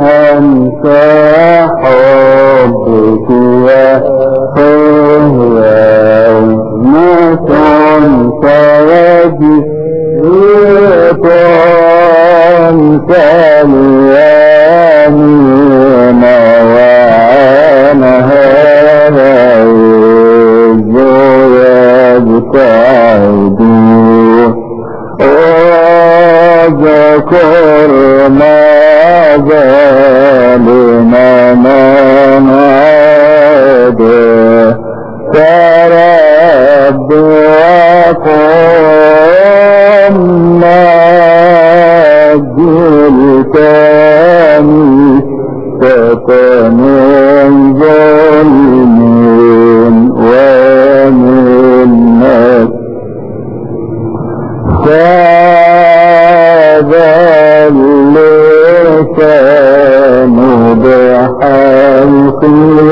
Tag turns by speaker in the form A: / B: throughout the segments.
A: أنت حبك وهو مكان سيدي كاليامين وعن هذا يبتعدون وذكر فرب وقم نجلك فكمن ظلمين ومن نفس فذا اللسان بحلقها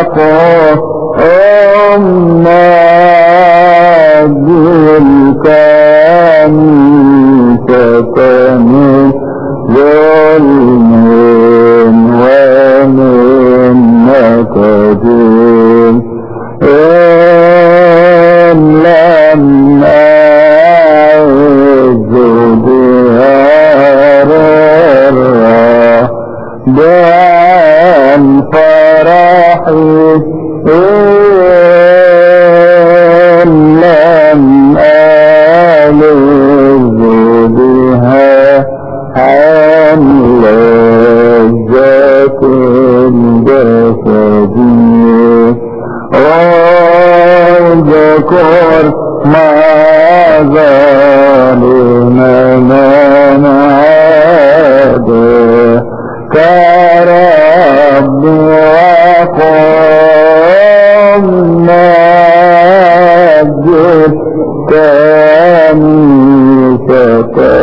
A: وقف أمنا جلكان بأن فرحي إن لم ألذ بها عن لذة الجسد واذكر ما ذا فلا